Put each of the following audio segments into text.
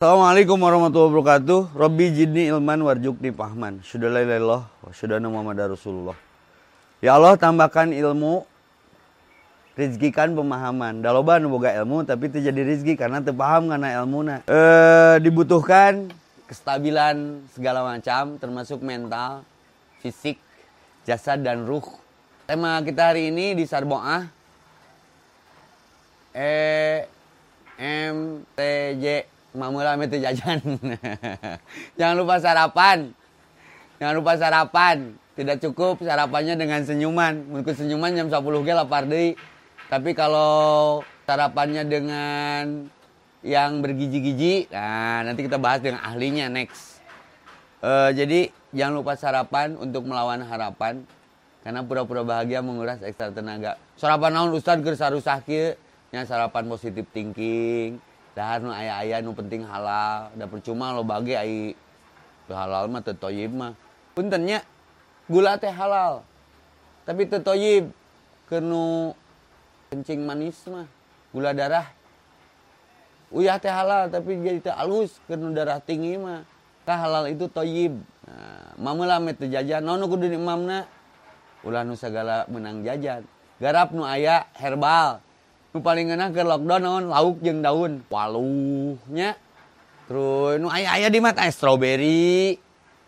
Assalamualaikum warahmatullahi wabarakatuh. Robbi jidni ilman warjukni pahman. Sudah la ilaha illallah wa syudana Muhammad Rasulullah. Ya Allah tambahkan ilmu, rizkikan pemahaman. Daloba nu boga ilmu tapi itu jadi rizki karena terpaham karena ilmu na. E, dibutuhkan kestabilan segala macam termasuk mental, fisik, jasad dan ruh. Tema kita hari ini di Sarboah E M T J Mamula itu jajan. Jangan lupa sarapan. Jangan lupa sarapan. Tidak cukup sarapannya dengan senyuman. Mungkin senyuman jam 10 ge lapar deui. Tapi kalau sarapannya dengan yang bergiji-giji, nah nanti kita bahas dengan ahlinya next. Uh, jadi jangan lupa sarapan untuk melawan harapan. Karena pura-pura bahagia menguras ekstra tenaga. Sarapan naon sarusah kieu? Nya sarapan positif thinking dahar nu ayah-ayah nu penting halal. Da percuma lo bagi ai. Halal mah teu toyib mah. Puntennya gula teh halal. Tapi teu toyib kenu kencing manis mah gula darah. Uyah teh halal tapi jadi teh alus kenu darah tinggi mah. Kah halal itu toyib. Nah, mamela teu jajan. Naon kudu imamna ulah nu sagala menang jajan. Garap nu aya herbal nu paling enak ke lockdown naon? Lauk jeung daun. Waluhnya. Terus nu ayah ayah di strawberry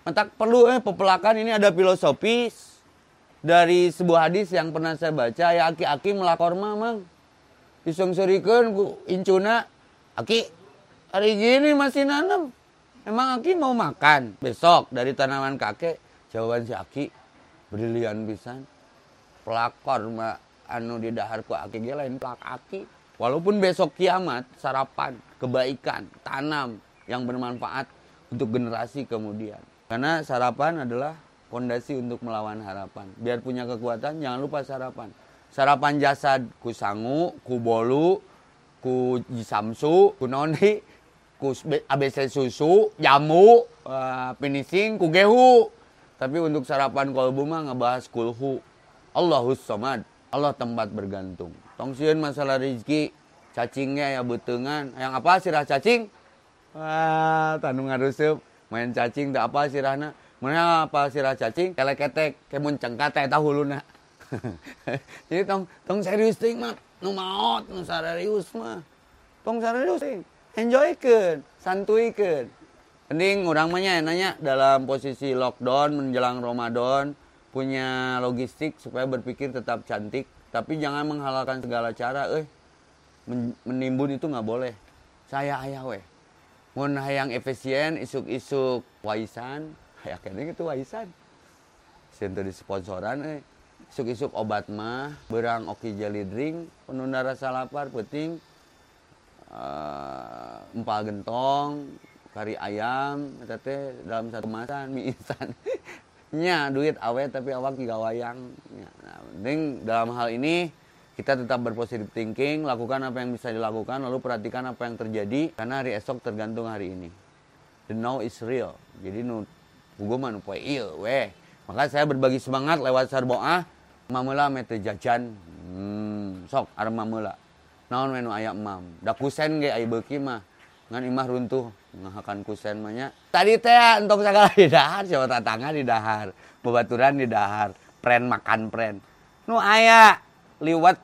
mentak perlu eh pepelakan. Ini ada filosofis dari sebuah hadis yang pernah saya baca. Ya aki-aki melakor mamang disungsurikan ku incuna. Aki hari gini masih nanam emang aki mau makan? Besok dari tanaman kakek. Jawaban si aki brilian pisan. Pelakor mbak anu di dahar ku aki ge lain plak aki. Walaupun besok kiamat sarapan kebaikan tanam yang bermanfaat untuk generasi kemudian. Karena sarapan adalah fondasi untuk melawan harapan. Biar punya kekuatan jangan lupa sarapan. Sarapan jasad ku sangu ku bolu ku jisamsu ku noni ku ABC susu jamu uh, finishing ku gehu. Tapi untuk sarapan kolbu mah ngebahas kulhu. Allahus somad Allah tempat bergantung. Tongsiun masalah rezeki, cacingnya ya betengan. Yang apa sirah cacing? Wah, tandung ngarusup. Main cacing tak apa sirahna. Mana apa sirah cacing? Kelek ketek, kemun cengkat eta huluna. Jadi tong tong serius ting mah. Nu maot, nu serius mah. Tong serius ting. Enjoykeun, santuikeun. Mending orang mah nanya dalam posisi lockdown menjelang Ramadan punya logistik supaya berpikir tetap cantik tapi jangan menghalalkan segala cara eh menimbun itu nggak boleh. Saya ayah weh. Mau yang efisien isuk-isuk waisan. Kayaknya itu waisan. Sentuh di sponsoran eh. Isuk-isuk obat mah berang oki jelly drink penunda rasa lapar penting uh, empal gentong kari ayam tete dalam satu kemasan mie instan nya duit awet tapi awak juga wayang. Ya, nah, penting dalam hal ini kita tetap berpositif thinking lakukan apa yang bisa dilakukan lalu perhatikan apa yang terjadi karena hari esok tergantung hari ini. The now is real. Jadi nu mah poe iya weh. Maka saya berbagi semangat lewat sarboah mamela mete jajan. Hmm, sok arem mamela naon menu ayam mam? Da kusen ge ai beuki mah ngan imah runtuh. Ngahakan kusen mahnya tadi teh untuk segala di dahar. Siapa tatangga di dahar. Bebaturan di dahar. Pren makan pren. Nu aya liwat.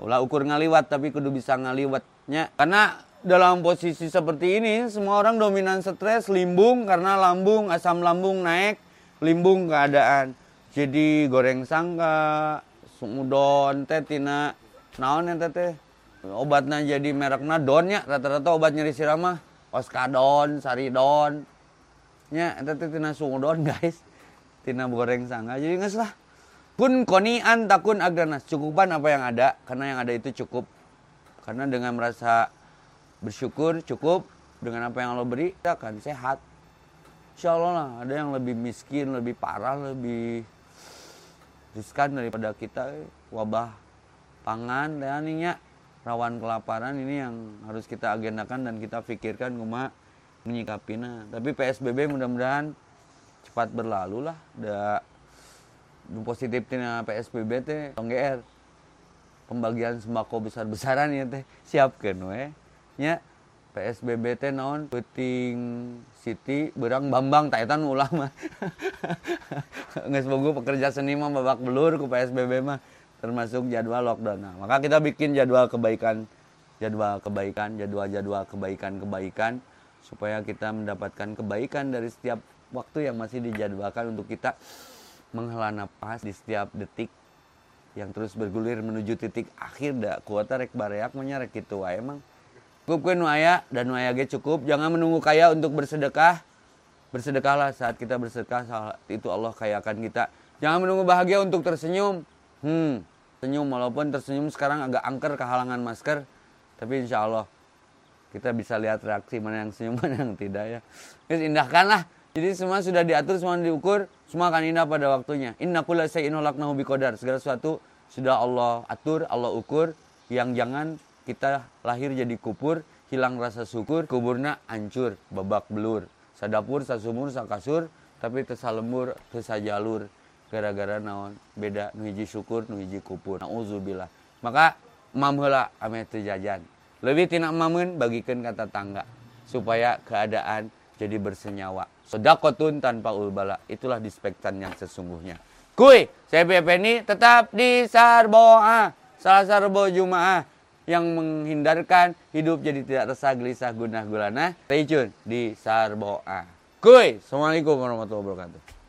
Ulah ukur ngaliwat tapi kudu bisa ngaliwatnya. Karena dalam posisi seperti ini semua orang dominan stres limbung karena lambung asam lambung naik limbung keadaan. Jadi goreng sangka sumudon teh tina. Naon teh teh obatnya jadi mereknya donnya rata-rata obat nyeri sirama oskadon saridon. Nya eta teh tina guys. Tina goreng sangga jadi nggak lah. Pun konian takun agranas. Cukupan apa yang ada? Karena yang ada itu cukup. Karena dengan merasa bersyukur cukup. Dengan apa yang Allah beri kita akan sehat. Insya Allah lah ada yang lebih miskin lebih parah lebih riskan daripada kita. Wabah pangan dan ininya rawan kelaparan ini yang harus kita agendakan dan kita pikirkan cuma menyikapinya. Tapi PSBB mudah-mudahan cepat berlalu lah. Ada positifnya PSBB teh GR pembagian sembako besar-besaran ya teh siapkan we. Nya PSBB teh naon? Penting Siti berang Bambang taitan ulah mah. Geus bogo pekerja seni mah babak belur ku PSBB mah termasuk jadwal lockdown nah, maka kita bikin jadwal kebaikan jadwal kebaikan jadwal-jadwal kebaikan-kebaikan supaya kita mendapatkan kebaikan dari setiap waktu yang masih dijadwalkan untuk kita menghela nafas di setiap detik yang terus bergulir menuju titik akhir dah kuota rek bareak menyarek gitu wae emang Cukup nu aya dan nu aya ge cukup. Jangan menunggu kaya untuk bersedekah. Bersedekahlah saat kita bersedekah saat itu Allah kayakan kita. Jangan menunggu bahagia untuk tersenyum. Hmm, senyum walaupun tersenyum sekarang agak angker kehalangan masker, tapi insya Allah kita bisa lihat reaksi mana yang senyum mana yang tidak ya. Terus indahkanlah. Jadi semua sudah diatur, semua diukur, semua akan indah pada waktunya. Inna kulla sayyin laknahu biqadar. Segala sesuatu sudah Allah atur, Allah ukur. Yang jangan kita lahir jadi kupur hilang rasa syukur kuburna hancur babak belur sadapur sasumur sakasur tapi tersalembur tersajalur gara-gara naon? Beda nuhiji syukur nuhiji kupur. Nauzubillah maka mamhela ame jajan. Lebih tina mamun bagikan kata tangga supaya keadaan jadi bersenyawa. Sodakotun tanpa ulbala. Itulah dispektan yang sesungguhnya. Kui, saya ini tetap di Sarboa, salah Sarbo Jumaah yang menghindarkan hidup jadi tidak resah gelisah gunah gulana. Stay tune di Sarboa. Kuy, Assalamualaikum warahmatullahi wabarakatuh.